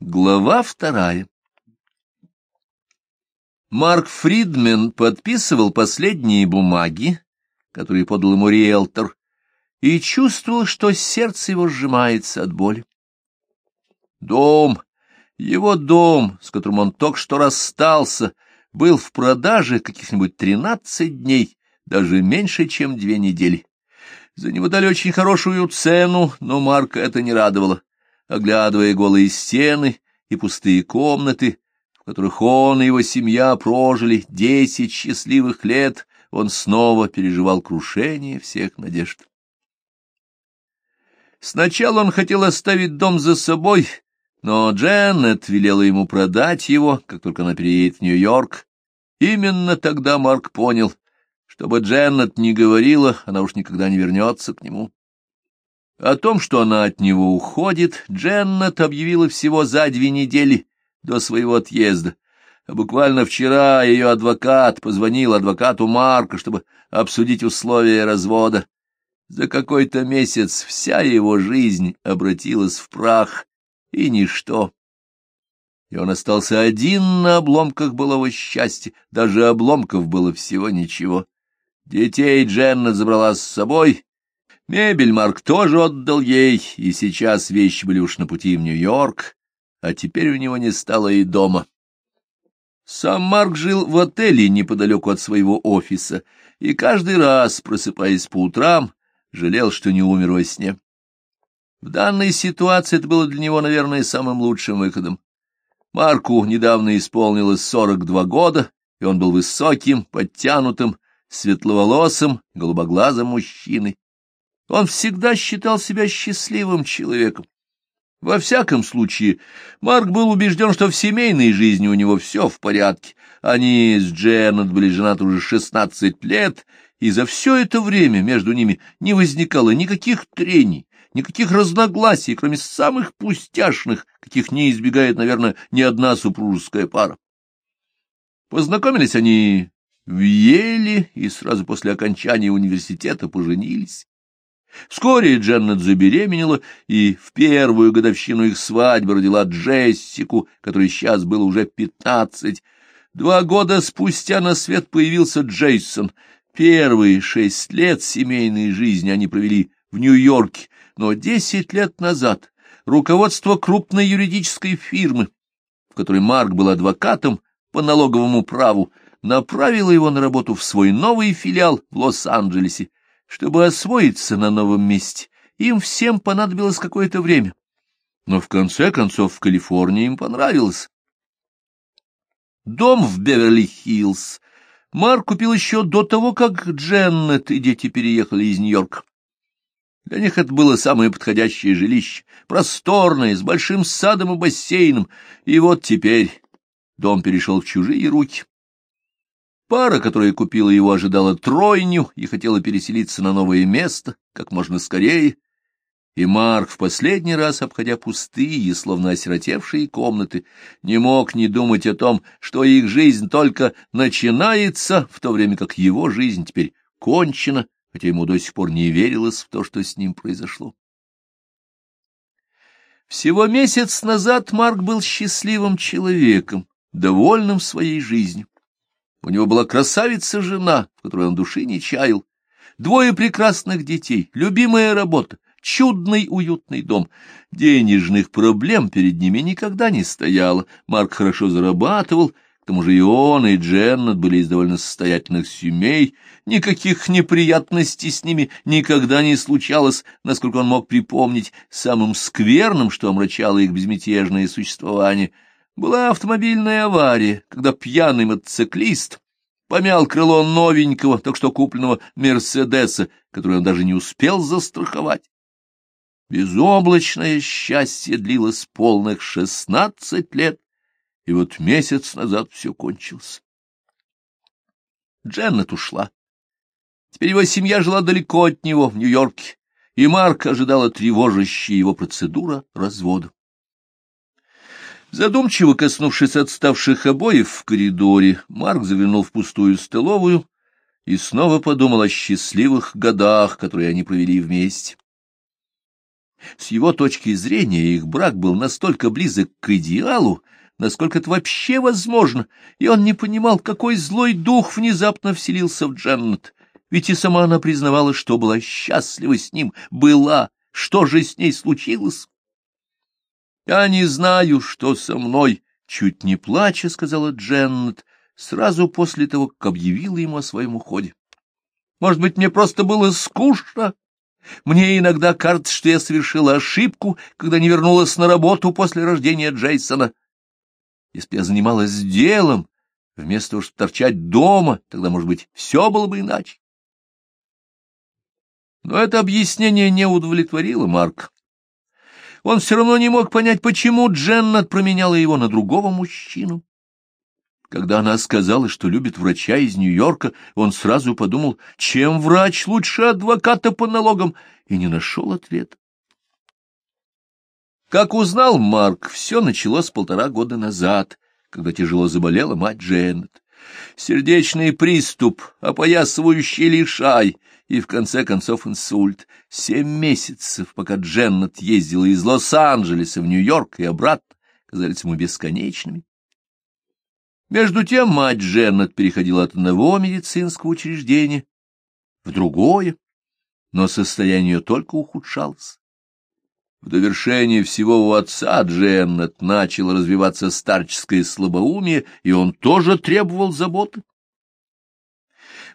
Глава вторая Марк Фридмен подписывал последние бумаги, которые подал ему риэлтор, и чувствовал, что сердце его сжимается от боли. Дом, его дом, с которым он только что расстался, был в продаже каких-нибудь тринадцать дней, даже меньше, чем две недели. За него дали очень хорошую цену, но Марка это не радовало. Оглядывая голые стены и пустые комнаты, в которых он и его семья прожили десять счастливых лет, он снова переживал крушение всех надежд. Сначала он хотел оставить дом за собой, но Дженнет велела ему продать его, как только она переедет в Нью-Йорк. Именно тогда Марк понял, чтобы Дженнет не говорила, она уж никогда не вернется к нему. О том, что она от него уходит, Дженнет объявила всего за две недели до своего отъезда. А буквально вчера ее адвокат позвонил адвокату Марка, чтобы обсудить условия развода. За какой-то месяц вся его жизнь обратилась в прах, и ничто. И он остался один на обломках былого счастья, даже обломков было всего ничего. Детей Дженна забрала с собой, мебель Марк тоже отдал ей, и сейчас вещи были уж на пути в Нью-Йорк, а теперь у него не стало и дома. Сам Марк жил в отеле неподалеку от своего офиса, и каждый раз, просыпаясь по утрам, жалел, что не умер во сне. В данной ситуации это было для него, наверное, самым лучшим выходом. Марку недавно исполнилось сорок два года, и он был высоким, подтянутым, светловолосым, голубоглазым мужчиной. Он всегда считал себя счастливым человеком. Во всяком случае, Марк был убежден, что в семейной жизни у него все в порядке. Они с Дженнет были женаты уже шестнадцать лет, и за все это время между ними не возникало никаких трений, никаких разногласий, кроме самых пустяшных, каких не избегает, наверное, ни одна супружеская пара. Познакомились они в Еле и сразу после окончания университета поженились. Вскоре Дженнет забеременела, и в первую годовщину их свадьбы родила Джессику, которой сейчас было уже пятнадцать. Два года спустя на свет появился Джейсон. Первые шесть лет семейной жизни они провели в Нью-Йорке, но десять лет назад руководство крупной юридической фирмы, в которой Марк был адвокатом по налоговому праву, направило его на работу в свой новый филиал в Лос-Анджелесе. Чтобы освоиться на новом месте, им всем понадобилось какое-то время. Но в конце концов в Калифорнии им понравилось. Дом в Беверли-Хиллз Марк купил еще до того, как Дженнет и дети переехали из Нью-Йорка. Для них это было самое подходящее жилище, просторное, с большим садом и бассейном, и вот теперь дом перешел в чужие руки. Пара, которая купила его, ожидала тройню и хотела переселиться на новое место как можно скорее, и Марк, в последний раз обходя пустые, словно осиротевшие комнаты, не мог не думать о том, что их жизнь только начинается, в то время как его жизнь теперь кончена, хотя ему до сих пор не верилось в то, что с ним произошло. Всего месяц назад Марк был счастливым человеком, довольным своей жизнью. У него была красавица-жена, в которой он души не чаял, двое прекрасных детей, любимая работа, чудный уютный дом. Денежных проблем перед ними никогда не стояло. Марк хорошо зарабатывал, к тому же и он, и Дженнет были из довольно состоятельных семей. Никаких неприятностей с ними никогда не случалось, насколько он мог припомнить. Самым скверным, что омрачало их безмятежное существование — была автомобильная авария, когда пьяный мотоциклист помял крыло новенького, так что купленного Мерседеса, который он даже не успел застраховать. Безоблачное счастье длилось полных шестнадцать лет, и вот месяц назад все кончилось. Дженнет ушла. Теперь его семья жила далеко от него, в Нью-Йорке, и Марк ожидала тревожащая его процедура развода. Задумчиво коснувшись отставших обоев в коридоре, Марк завернул в пустую столовую и снова подумал о счастливых годах, которые они провели вместе. С его точки зрения их брак был настолько близок к идеалу, насколько это вообще возможно, и он не понимал, какой злой дух внезапно вселился в Дженнет. Ведь и сама она признавала, что была счастлива с ним, была, что же с ней случилось? «Я не знаю, что со мной», — чуть не плача сказала Дженнет, сразу после того, как объявила ему о своем уходе. «Может быть, мне просто было скучно?» Мне иногда кажется, что я совершила ошибку, когда не вернулась на работу после рождения Джейсона. Если бы я занималась делом, вместо того, чтобы торчать дома, тогда, может быть, все было бы иначе. Но это объяснение не удовлетворило Марк. Он все равно не мог понять, почему Дженнет променяла его на другого мужчину. Когда она сказала, что любит врача из Нью-Йорка, он сразу подумал, чем врач лучше адвоката по налогам, и не нашел ответа. Как узнал Марк, все началось полтора года назад, когда тяжело заболела мать Дженнет. Сердечный приступ, опоясывающий лишай, и в конце концов инсульт. Семь месяцев, пока Дженнет ездила из Лос-Анджелеса в Нью-Йорк и обратно, казались ему бесконечными. Между тем мать Дженнет переходила от одного медицинского учреждения в другое, но состояние ее только ухудшалось. В довершение всего у отца Дженнет начало развиваться старческое слабоумие, и он тоже требовал заботы.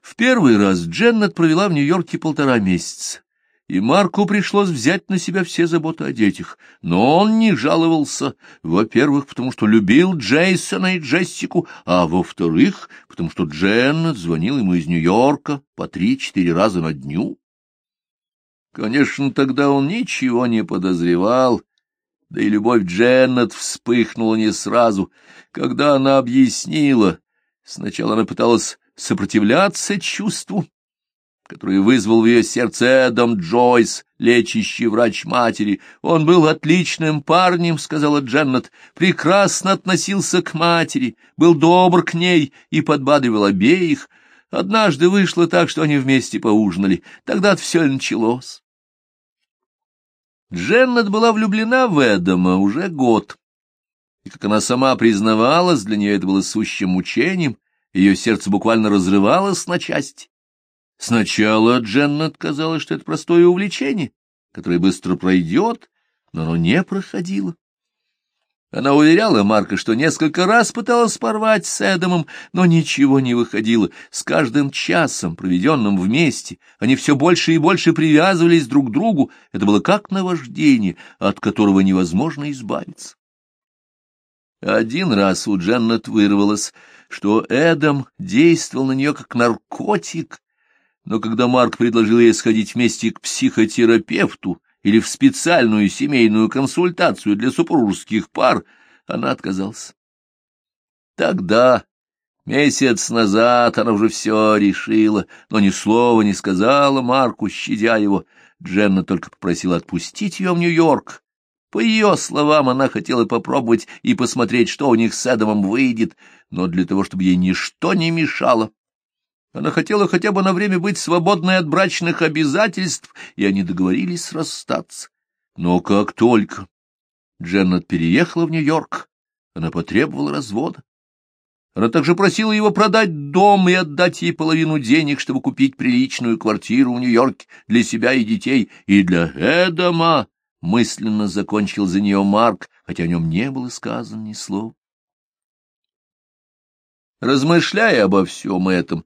В первый раз Дженнет провела в Нью-Йорке полтора месяца, и Марку пришлось взять на себя все заботы о детях. Но он не жаловался, во-первых, потому что любил Джейсона и Джессику, а во-вторых, потому что Дженнет звонил ему из Нью-Йорка по три-четыре раза на дню. Конечно, тогда он ничего не подозревал, да и любовь Дженнет вспыхнула не сразу. Когда она объяснила, сначала она пыталась сопротивляться чувству, которое вызвал в ее сердце Эдам Джойс, лечащий врач матери. Он был отличным парнем, — сказала Дженнет, — прекрасно относился к матери, был добр к ней и подбадривал обеих. Однажды вышло так, что они вместе поужинали. Тогда все началось. Дженнет была влюблена в Эдама уже год. И, как она сама признавалась, для нее это было сущим мучением, ее сердце буквально разрывалось на части. Сначала Дженнет казалось, что это простое увлечение, которое быстро пройдет, но оно не проходило. Она уверяла Марка, что несколько раз пыталась порвать с Эдамом, но ничего не выходило. С каждым часом, проведенным вместе, они все больше и больше привязывались друг к другу. Это было как наваждение, от которого невозможно избавиться. Один раз у Дженнет вырвалось, что Эдам действовал на нее как наркотик, но когда Марк предложил ей сходить вместе к психотерапевту, или в специальную семейную консультацию для супружеских пар, она отказалась. Тогда, месяц назад, она уже все решила, но ни слова не сказала Марку, щадя его. Дженна только попросила отпустить ее в Нью-Йорк. По ее словам, она хотела попробовать и посмотреть, что у них с Эдамом выйдет, но для того, чтобы ей ничто не мешало, она хотела хотя бы на время быть свободной от брачных обязательств, и они договорились расстаться. Но как только Дженнет переехала в Нью-Йорк, она потребовала развода. Она также просила его продать дом и отдать ей половину денег, чтобы купить приличную квартиру в Нью-Йорке для себя и детей, и для Эдама, мысленно закончил за нее Марк, хотя о нем не было сказано ни слова. Размышляя обо всем этом,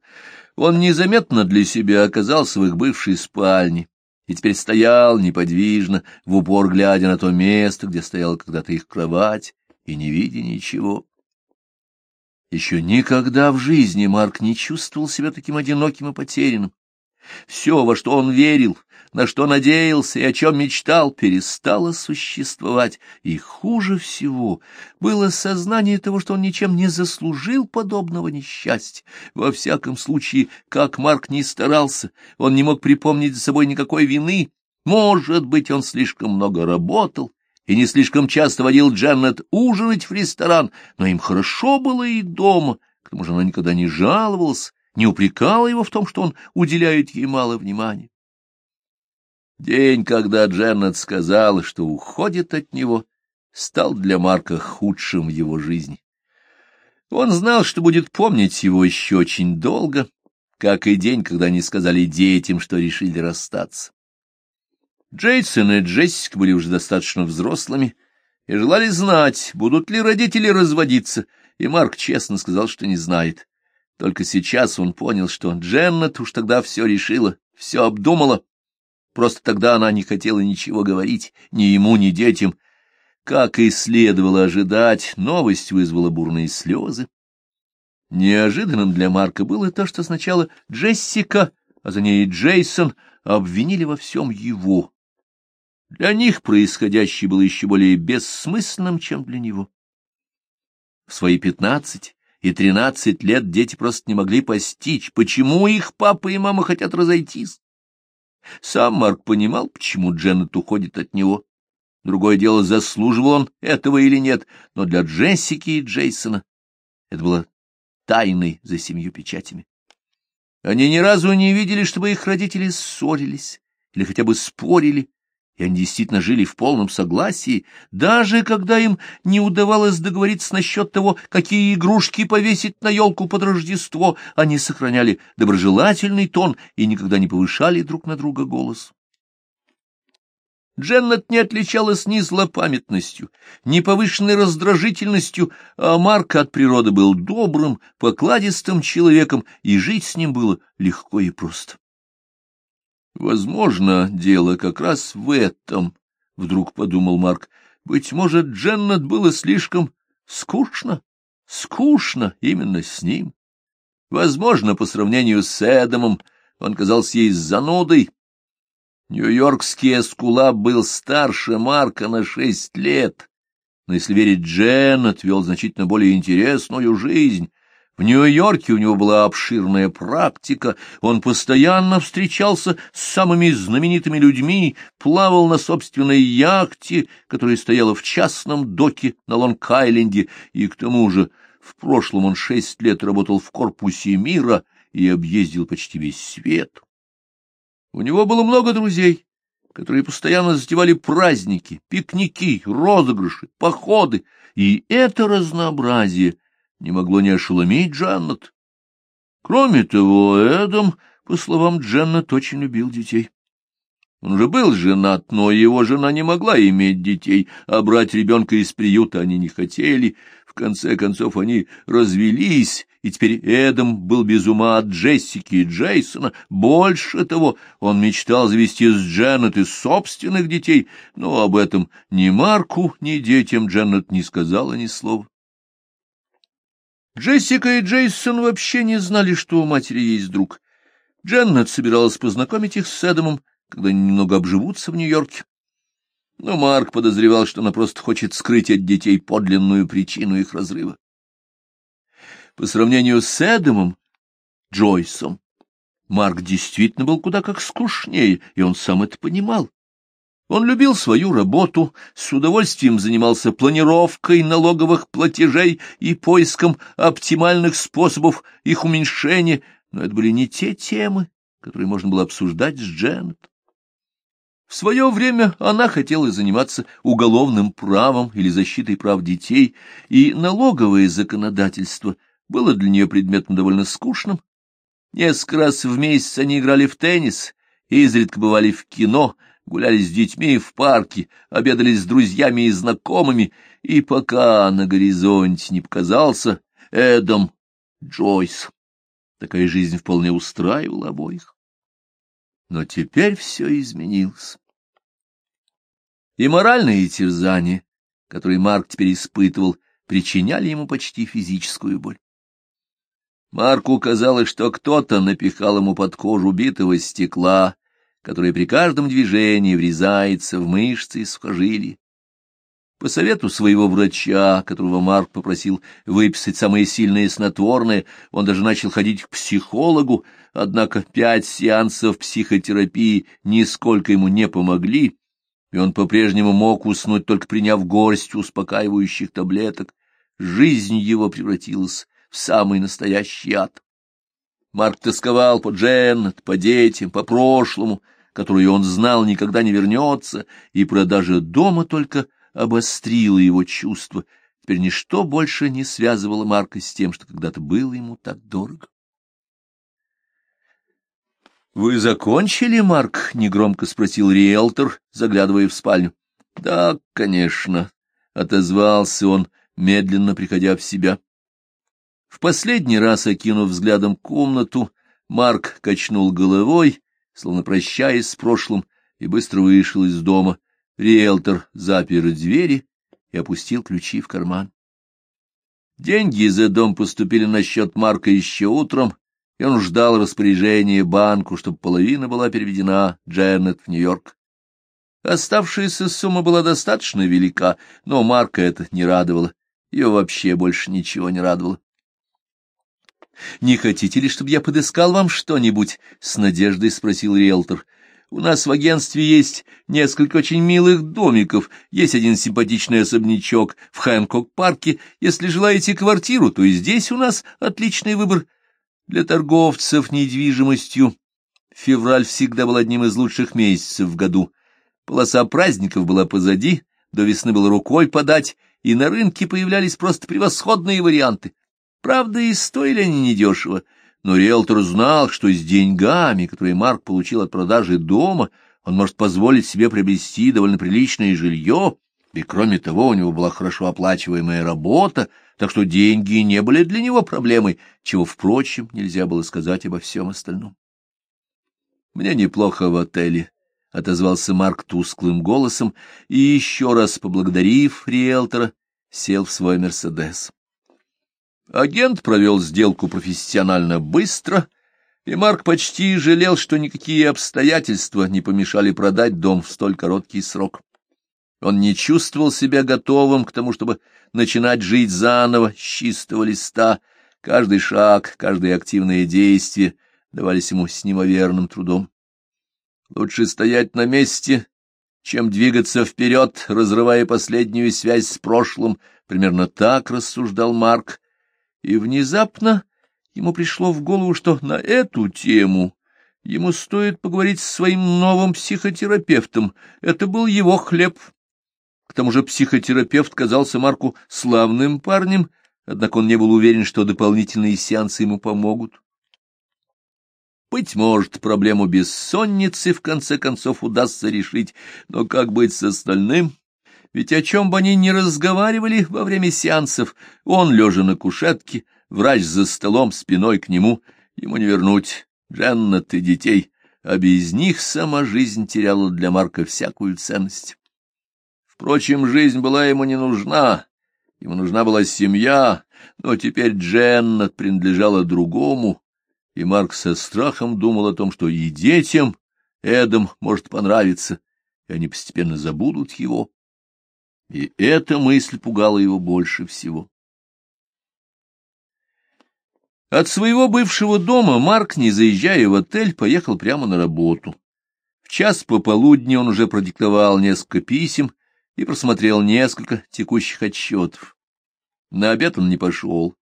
он незаметно для себя оказался в их бывшей спальне и теперь стоял неподвижно, в упор глядя на то место, где стояла когда-то их кровать, и не видя ничего. Еще никогда в жизни Марк не чувствовал себя таким одиноким и потерянным. Все, во что он верил, на что надеялся и о чем мечтал, перестало существовать, и хуже всего было сознание того, что он ничем не заслужил подобного несчастья. Во всяком случае, как Марк не старался, он не мог припомнить за собой никакой вины. Может быть, он слишком много работал и не слишком часто водил Дженнет ужинать в ресторан, но им хорошо было и дома, к тому же она никогда не жаловалась, не упрекала его в том, что он уделяет ей мало внимания. День, когда Дженнет сказала, что уходит от него, стал для Марка худшим в его жизни. Он знал, что будет помнить его еще очень долго, как и день, когда они сказали детям, что решили расстаться. Джейсон и Джессика были уже достаточно взрослыми и желали знать, будут ли родители разводиться, и Марк честно сказал, что не знает. Только сейчас он понял, что Дженнет уж тогда все решила, все обдумала. Просто тогда она не хотела ничего говорить ни ему, ни детям, как и следовало ожидать, новость вызвала бурные слезы. Неожиданным для Марка было то, что сначала Джессика, а за ней Джейсон обвинили во всем его. Для них происходящее было еще более бессмысленным, чем для него. В свои пятнадцать и тринадцать лет дети просто не могли постичь, почему их папа и мама хотят разойтись. Сам Марк понимал, почему Дженнет уходит от него. Другое дело, заслуживал он этого или нет, но для Джессики и Джейсона это было тайной за семью печатями. Они ни разу не видели, чтобы их родители ссорились или хотя бы спорили, и они действительно жили в полном согласии, даже когда им не удавалось договориться насчет того, какие игрушки повесить на елку под Рождество, они сохраняли доброжелательный тон и никогда не повышали друг на друга голос. Дженнет не отличалась ни злопамятностью, ни повышенной раздражительностью, а Марк от природы был добрым, покладистым человеком, и жить с ним было легко и просто. Возможно, дело как раз в этом, — вдруг подумал Марк. Быть может, Дженнет было слишком скучно, скучно именно с ним. Возможно, по сравнению с Эдамом он казался ей занудой, Нью-Йоркский эскулап был старше Марка на шесть лет, но, если верить Дженнет, вел значительно более интересную жизнь. В Нью-Йорке у него была обширная практика, он постоянно встречался с самыми знаменитыми людьми, плавал на собственной яхте, которая стояла в частном доке на Лонг-Айленде, и к тому же в прошлом он шесть лет работал в корпусе мира и объездил почти весь свет. У него было много друзей, которые постоянно затевали праздники, пикники, розыгрыши, походы, и это разнообразие не могло не ошеломить Джаннет. Кроме того, Эдам, по словам Джаннет, очень любил детей. Он уже был женат, но его жена не могла иметь детей, а брать ребенка из приюта они не хотели. В конце концов они развелись, и теперь Эдам был без ума от Джессики и Джейсона. Больше того, он мечтал завести с Дженнет из собственных детей, но об этом ни Марку, ни детям Дженнет не сказала ни слова. Джессика и Джейсон вообще не знали, что у матери есть друг. Дженнет собиралась познакомить их с Эдамом, когда они немного обживутся в Нью-Йорке. Но Марк подозревал, что она просто хочет скрыть от детей подлинную причину их разрыва. По сравнению с Эдамом, Джойсом, Марк действительно был куда как скучнее, и он сам это понимал. Он любил свою работу, с удовольствием занимался планировкой налоговых платежей и поиском оптимальных способов их уменьшения, но это были не те темы, которые можно было обсуждать с Дженнет. В свое время она хотела заниматься уголовным правом или защитой прав детей, и налоговое законодательство было для нее предметом довольно скучным. Несколько раз в месяц они играли в теннис, изредка бывали в кино, гуляли с детьми в парке, обедали с друзьями и знакомыми, и пока на горизонте не показался Эдом Джойс. Такая жизнь вполне устраивала обоих. Но теперь все изменилось. И моральные терзания, которые Марк теперь испытывал, причиняли ему почти физическую боль. Марку казалось, что кто-то напихал ему под кожу битого стекла, которое при каждом движении врезается в мышцы и сухожилия. По совету своего врача, которого Марк попросил выписать самые сильные снотворные, он даже начал ходить к психологу, однако пять сеансов психотерапии нисколько ему не помогли, и он по-прежнему мог уснуть, только приняв горсть успокаивающих таблеток. Жизнь его превратилась в самый настоящий ад. Марк тосковал по Дженнет, по детям, по прошлому, которую он знал никогда не вернется, и продажа дома только обострила его чувства. Теперь ничто больше не связывало Марка с тем, что когда-то было ему так дорого. — Вы закончили, Марк? — негромко спросил риэлтор, заглядывая в спальню. — Да, конечно, — отозвался он, медленно приходя в себя. В последний раз, окинув взглядом комнату, Марк качнул головой, словно прощаясь с прошлым, и быстро вышел из дома. Риэлтор запер двери и опустил ключи в карман. Деньги за дом поступили на счет Марка еще утром, и он ждал распоряжения банку, чтобы половина была переведена Дженнет в Нью-Йорк. Оставшаяся сумма была достаточно велика, но Марка это не радовало. Ее вообще больше ничего не радовало. — Не хотите ли, чтобы я подыскал вам что-нибудь? — с надеждой спросил риэлтор. — У нас в агентстве есть несколько очень милых домиков, есть один симпатичный особнячок в Хэнкок-парке. Если желаете квартиру, то и здесь у нас отличный выбор. Для торговцев недвижимостью февраль всегда был одним из лучших месяцев в году. Полоса праздников была позади, до весны было рукой подать, и на рынке появлялись просто превосходные варианты. Правда, и стоили они недешево, но риэлтор знал, что с деньгами, которые Марк получил от продажи дома, он может позволить себе приобрести довольно приличное жилье, и, кроме того, у него была хорошо оплачиваемая работа, так что деньги не были для него проблемой, чего, впрочем, нельзя было сказать обо всем остальном. «Мне неплохо в отеле», — отозвался Марк тусклым голосом и, еще раз поблагодарив риэлтора, сел в свой «Мерседес». Агент провел сделку профессионально быстро, и Марк почти жалел, что никакие обстоятельства не помешали продать дом в столь короткий срок. Он не чувствовал себя готовым к тому, чтобы начинать жить заново, с чистого листа. Каждый шаг, каждое активное действие давались ему с неимоверным трудом. Лучше стоять на месте, чем двигаться вперед, разрывая последнюю связь с прошлым. Примерно так рассуждал Марк. И внезапно ему пришло в голову, что на эту тему ему стоит поговорить с своим новым психотерапевтом. Это был его хлеб. К тому же психотерапевт казался Марку славным парнем, однако он не был уверен, что дополнительные сеансы ему помогут. Быть может, проблему бессонницы в конце концов удастся решить, но как быть с остальным? Ведь о чем бы они ни разговаривали во время сеансов, он, лежа на кушетке, врач за столом, спиной к нему, ему не вернуть Дженнет и детей, а без них сама жизнь теряла для Марка всякую ценность. Впрочем, жизнь была ему не нужна, ему нужна была семья, но теперь Дженнет принадлежала другому, и Марк со страхом думал о том, что и детям Эдам может понравиться, и они постепенно забудут его. И эта мысль пугала его больше всего. От своего бывшего дома Марк, не заезжая в отель, поехал прямо на работу. В час пополудни он уже продиктовал несколько писем и просмотрел несколько текущих отчетов. На обед он не пошел.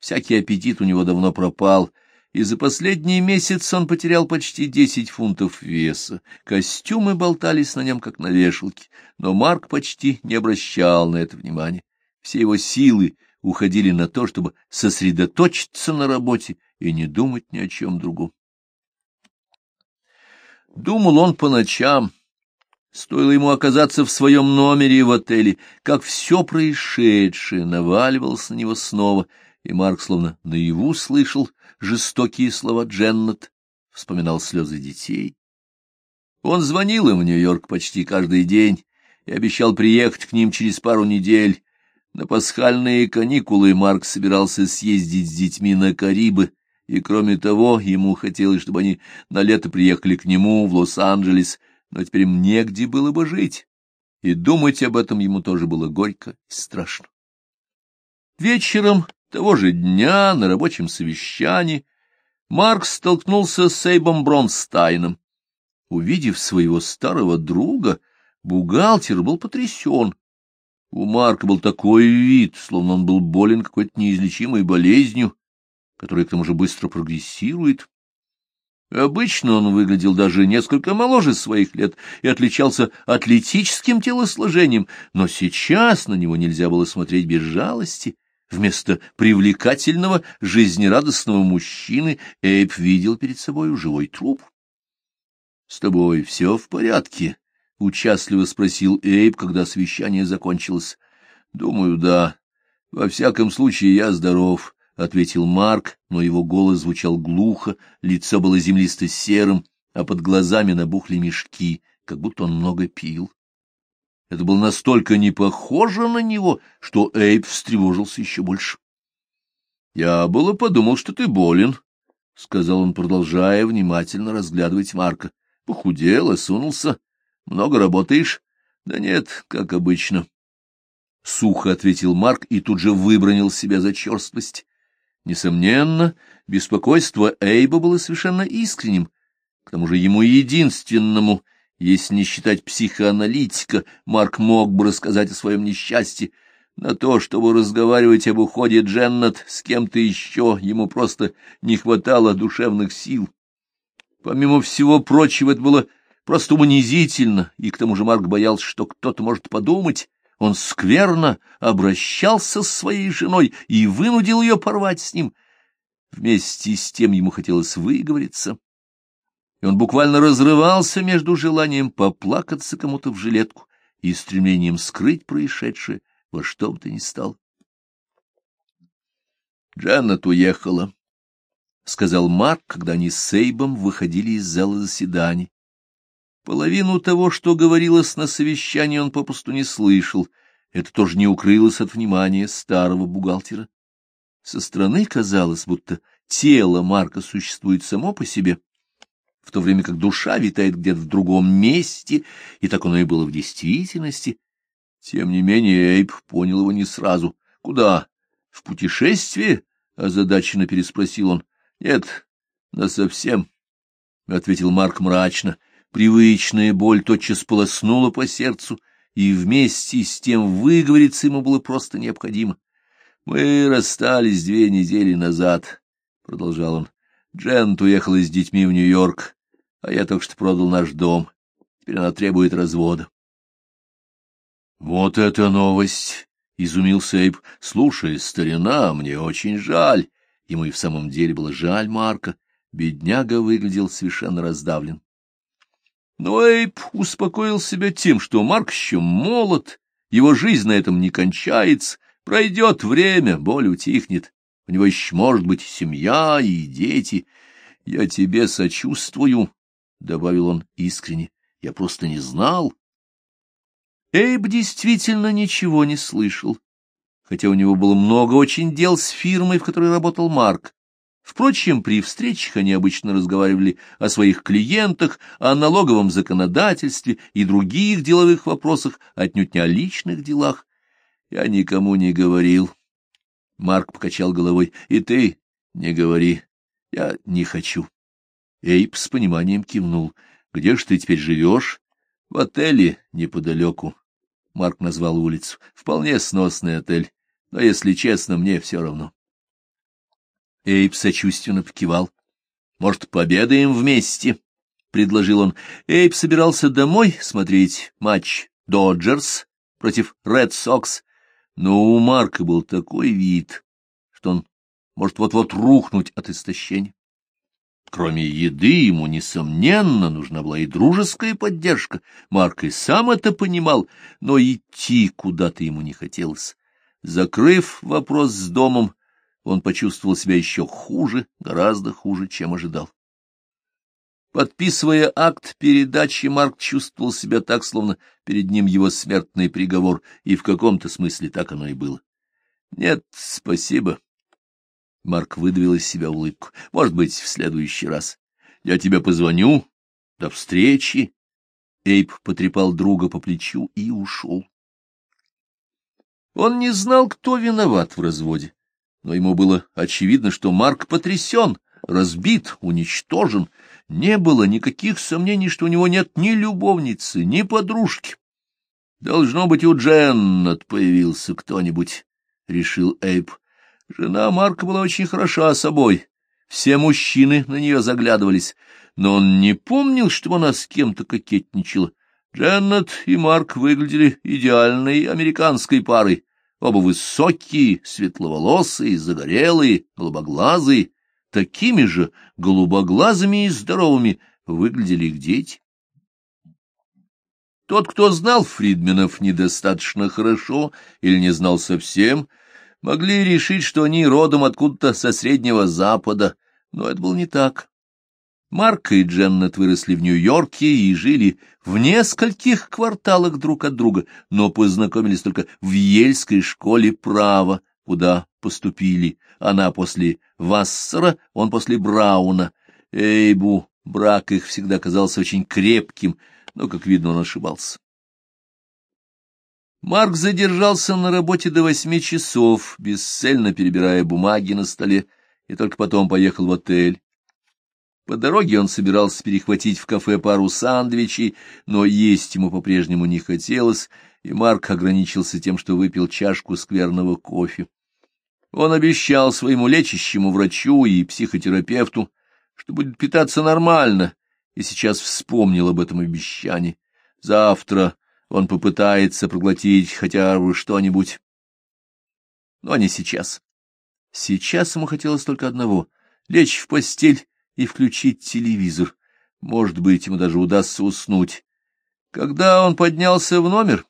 Всякий аппетит у него давно пропал, и за последний месяц он потерял почти десять фунтов веса. Костюмы болтались на нем, как на вешалке, но Марк почти не обращал на это внимания. Все его силы уходили на то, чтобы сосредоточиться на работе и не думать ни о чем другом. Думал он по ночам, стоило ему оказаться в своем номере в отеле, как все происшедшее наваливалось на него снова, и Марк словно наяву слышал жестокие слова Дженнет, вспоминал слезы детей. Он звонил им в Нью-Йорк почти каждый день и обещал приехать к ним через пару недель. На пасхальные каникулы Марк собирался съездить с детьми на Карибы, и, кроме того, ему хотелось, чтобы они на лето приехали к нему в Лос-Анджелес, но теперь им негде было бы жить, и думать об этом ему тоже было горько и страшно. Вечером того же дня на рабочем совещании Марк столкнулся с Эйбом Бронстайном. Увидев своего старого друга, бухгалтер был потрясен. У Марка был такой вид, словно он был болен какой-то неизлечимой болезнью, которая к тому же быстро прогрессирует. Обычно он выглядел даже несколько моложе своих лет и отличался атлетическим телосложением, но сейчас на него нельзя было смотреть без жалости. Вместо привлекательного, жизнерадостного мужчины Эйп видел перед собой живой труп. — С тобой все в порядке? — участливо спросил Эйп, когда совещание закончилось. — Думаю, да. Во всяком случае, я здоров. — ответил Марк, но его голос звучал глухо, лицо было землисто-серым, а под глазами набухли мешки, как будто он много пил. Это было настолько не похоже на него, что Эйп встревожился еще больше. — Я было подумал, что ты болен, — сказал он, продолжая внимательно разглядывать Марка. — Похудел, осунулся. Много работаешь? — Да нет, как обычно. Сухо ответил Марк и тут же выбронил себя за черствость. Несомненно, беспокойство Эйба было совершенно искренним. К тому же ему единственному, если не считать психоаналитика, Марк мог бы рассказать о своем несчастье. На то, чтобы разговаривать об уходе Дженнет с кем-то еще, ему просто не хватало душевных сил. Помимо всего прочего, это было просто унизительно, и к тому же Марк боялся, что кто-то может подумать, он скверно обращался с своей женой и вынудил ее порвать с ним. Вместе с тем ему хотелось выговориться, и он буквально разрывался между желанием поплакаться кому-то в жилетку и стремлением скрыть происшедшее во что бы то ни стало. Джанет уехала, — сказал Марк, когда они с Эйбом выходили из зала заседаний. Половину того, что говорилось на совещании, он попросту не слышал. Это тоже не укрылось от внимания старого бухгалтера. Со стороны казалось, будто тело Марка существует само по себе, в то время как душа витает где-то в другом месте, и так оно и было в действительности. Тем не менее Эйб понял его не сразу. — Куда? — В путешествие? — озадаченно переспросил он. — Нет, насовсем, — ответил Марк мрачно. — Привычная боль тотчас полоснула по сердцу, и вместе с тем выговориться ему было просто необходимо. — Мы расстались две недели назад, — продолжал он. Джент уехала с детьми в Нью-Йорк, а я только что продал наш дом. Теперь она требует развода. — Вот это новость! — изумился Эйб. — Слушай, старина, мне очень жаль. Ему и в самом деле было жаль Марка. Бедняга выглядел совершенно раздавлен. Но Эйп успокоил себя тем, что Марк еще молод, его жизнь на этом не кончается, пройдет время, боль утихнет, у него еще может быть семья и дети. Я тебе сочувствую, — добавил он искренне, — я просто не знал. Эйб действительно ничего не слышал, хотя у него было много очень дел с фирмой, в которой работал Марк. Впрочем, при встречах они обычно разговаривали о своих клиентах, о налоговом законодательстве и других деловых вопросах, отнюдь не о личных делах. Я никому не говорил. Марк покачал головой. И ты не говори. Я не хочу. Эйп с пониманием кивнул. Где ж ты теперь живешь? В отеле неподалеку. Марк назвал улицу. Вполне сносный отель. Но, если честно, мне все равно. Эйб сочувственно покивал. «Может, пообедаем вместе?» — предложил он. Эйб собирался домой смотреть матч «Доджерс» против «Ред Сокс», но у Марка был такой вид, что он может вот-вот рухнуть от истощения. Кроме еды ему, несомненно, нужна была и дружеская поддержка. Марк и сам это понимал, но идти куда-то ему не хотелось. Закрыв вопрос с домом, он почувствовал себя еще хуже, гораздо хуже, чем ожидал. Подписывая акт передачи, Марк чувствовал себя так, словно перед ним его смертный приговор, и в каком-то смысле так оно и было. — Нет, спасибо. Марк выдавил из себя улыбку. — Может быть, в следующий раз. Я тебе позвоню. До встречи. Эйп потрепал друга по плечу и ушел. Он не знал, кто виноват в разводе но ему было очевидно, что Марк потрясен, разбит, уничтожен. Не было никаких сомнений, что у него нет ни любовницы, ни подружки. Должно быть, у Дженнет появился кто-нибудь, — решил Эйб. Жена Марка была очень хороша собой, Все мужчины на нее заглядывались, но он не помнил, что она с кем-то кокетничала. Дженнет и Марк выглядели идеальной американской парой. Оба высокие, светловолосые, загорелые, голубоглазые. Такими же голубоглазыми и здоровыми выглядели их дети. Тот, кто знал Фридменов недостаточно хорошо или не знал совсем, могли решить, что они родом откуда-то со Среднего Запада, но это было не так. Марк и Дженнет выросли в Нью-Йорке и жили в нескольких кварталах друг от друга, но познакомились только в Ельской школе права, куда поступили. Она после Вассера, он после Брауна. Эйбу брак их всегда казался очень крепким, но, как видно, он ошибался. Марк задержался на работе до восьми часов, бесцельно перебирая бумаги на столе, и только потом поехал в отель. По дороге он собирался перехватить в кафе пару сандвичей, но есть ему по-прежнему не хотелось, и Марк ограничился тем, что выпил чашку скверного кофе. Он обещал своему лечащему врачу и психотерапевту, что будет питаться нормально, и сейчас вспомнил об этом обещании. Завтра он попытается проглотить хотя бы что-нибудь. Но не сейчас. Сейчас ему хотелось только одного — лечь в постель и включить телевизор. Может быть, ему даже удастся уснуть. Когда он поднялся в номер,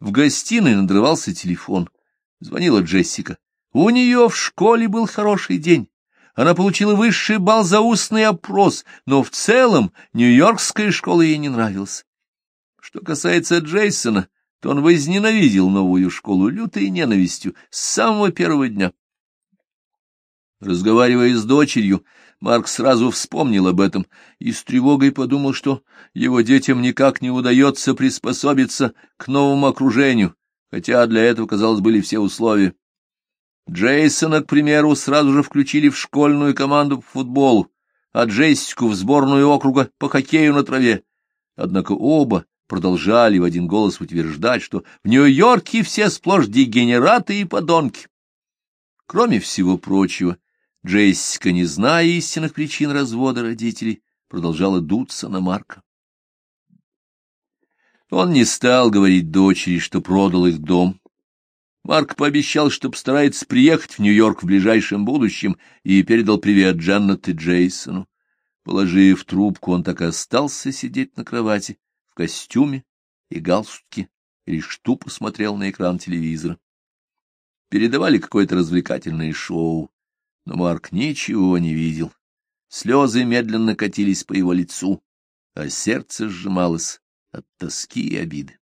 в гостиной надрывался телефон. Звонила Джессика. У нее в школе был хороший день. Она получила высший балл за устный опрос, но в целом Нью-Йоркская школа ей не нравилась. Что касается Джейсона, то он возненавидел новую школу лютой ненавистью с самого первого дня. Разговаривая с дочерью, Марк сразу вспомнил об этом и с тревогой подумал, что его детям никак не удается приспособиться к новому окружению, хотя для этого, казалось, были все условия. Джейсона, к примеру, сразу же включили в школьную команду по футболу, а Джессику в сборную округа по хоккею на траве. Однако оба продолжали в один голос утверждать, что в Нью-Йорке все сплошь дегенераты и подонки. Кроме всего прочего, Джессика, не зная истинных причин развода родителей, продолжала дуться на Марка. Он не стал говорить дочери, что продал их дом. Марк пообещал, что постарается приехать в Нью-Йорк в ближайшем будущем, и передал привет Джаннет и Джейсону. Положив трубку, он так и остался сидеть на кровати, в костюме и галстуке, и лишь тупо смотрел на экран телевизора. Передавали какое-то развлекательное шоу но Марк ничего не видел. Слезы медленно катились по его лицу, а сердце сжималось от тоски и обиды.